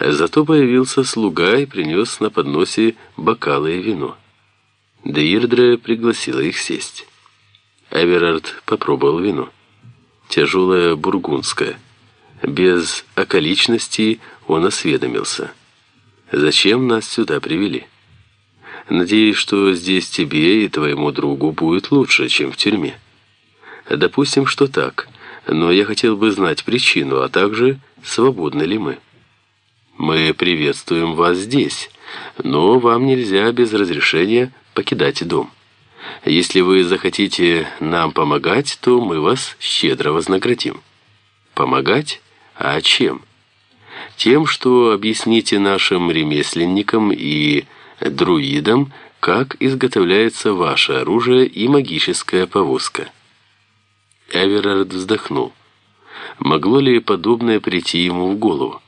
Зато появился слуга и принес на подносе бокалы и вино. Деирдре пригласила их сесть. Эверард попробовал вино. Тяжелое бургундское. Без околичностей он осведомился. «Зачем нас сюда привели?» «Надеюсь, что здесь тебе и твоему другу будет лучше, чем в тюрьме». «Допустим, что так, но я хотел бы знать причину, а также, свободны ли мы». «Мы приветствуем вас здесь, но вам нельзя без разрешения покидать дом. Если вы захотите нам помогать, то мы вас щедро вознаградим». «Помогать? А чем?» «Тем, что объясните нашим ремесленникам и друидам, как изготовляется ваше оружие и магическая повозка». Эверард вздохнул. Могло ли подобное прийти ему в голову?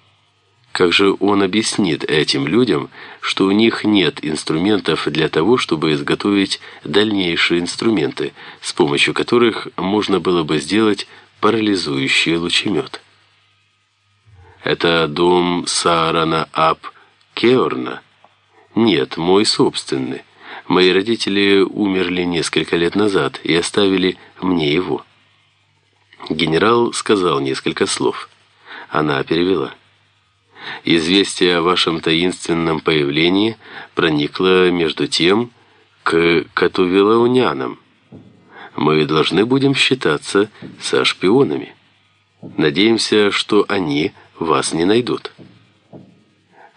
Как же он объяснит этим людям, что у них нет инструментов для того, чтобы изготовить дальнейшие инструменты, с помощью которых можно было бы сделать парализующий лучемет? Это дом Саарана Ап Кеорна? Нет, мой собственный. Мои родители умерли несколько лет назад и оставили мне его. Генерал сказал несколько слов. Она перевела. Известие о вашем таинственном появлении проникло между тем к катувелаунянам. Мы должны будем считаться со шпионами. Надеемся, что они вас не найдут.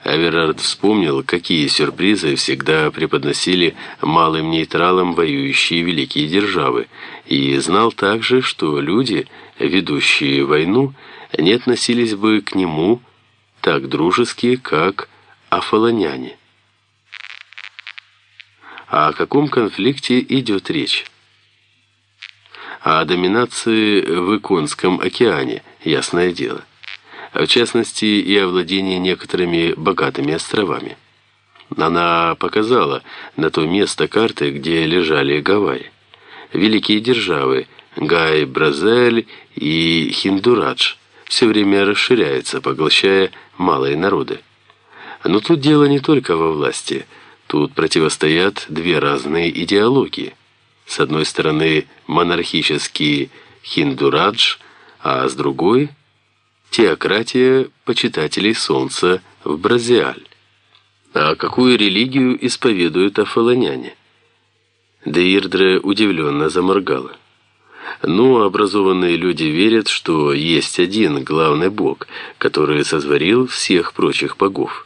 Аверард вспомнил, какие сюрпризы всегда преподносили малым нейтралам воюющие великие державы, и знал также, что люди, ведущие войну, не относились бы к нему так дружески, как афалоняне. А о каком конфликте идет речь? О доминации в Иконском океане, ясное дело. В частности, и о владении некоторыми богатыми островами. Она показала на то место карты, где лежали Гавайи. Великие державы Гай, Бразель и Хиндурадж все время расширяются, поглощая малые народы. Но тут дело не только во власти. Тут противостоят две разные идеологии. С одной стороны монархический Хиндурадж, а с другой – теократия почитателей солнца в Бразиаль. А какую религию исповедуют афалоняне? Деирдре удивленно заморгала. Ну, образованные люди верят, что есть один главный бог, который созварил всех прочих богов.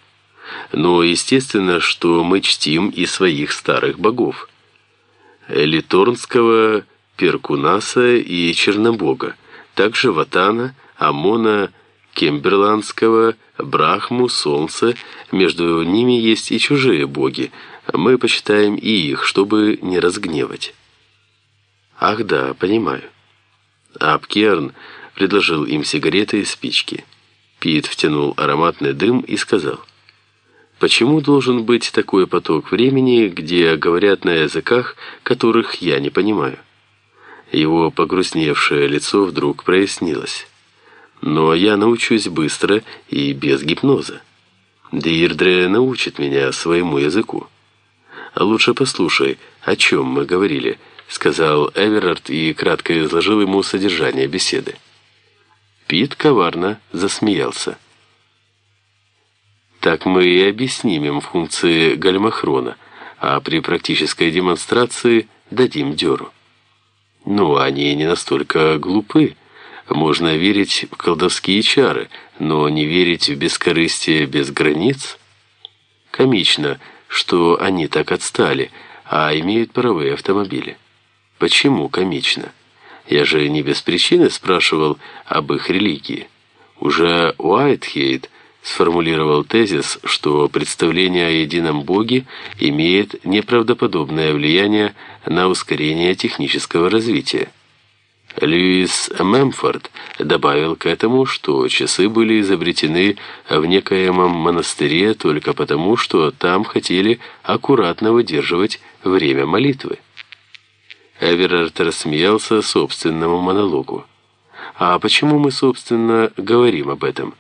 Но естественно, что мы чтим и своих старых богов. Элиторнского, Перкунаса и Чернобога, также Ватана, Амона, Кемберландского, Брахму, Солнце, между ними есть и чужие боги, мы почитаем и их, чтобы не разгневать. Ах да, понимаю. Апкерн предложил им сигареты и спички. Пит втянул ароматный дым и сказал, «Почему должен быть такой поток времени, где говорят на языках, которых я не понимаю?» Его погрустневшее лицо вдруг прояснилось. «Но я научусь быстро и без гипноза. Дейрдре научит меня своему языку. Лучше послушай, о чем мы говорили», — сказал Эверард и кратко изложил ему содержание беседы. Пит коварно засмеялся. Так мы и объясним им функции гальмахрона, а при практической демонстрации дадим дёру. Ну, они не настолько глупы. Можно верить в колдовские чары, но не верить в бескорыстие без границ? Комично, что они так отстали, а имеют паровые автомобили. Почему комично? Я же не без причины спрашивал об их религии. Уже Уайтхейд сформулировал тезис, что представление о едином Боге имеет неправдоподобное влияние на ускорение технического развития. Льюис Мемфорд добавил к этому, что часы были изобретены в некоемом монастыре только потому, что там хотели аккуратно выдерживать время молитвы. Эверард рассмеялся собственному монологу. «А почему мы, собственно, говорим об этом?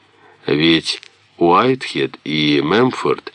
Ведь Уайтхед и Мемфорд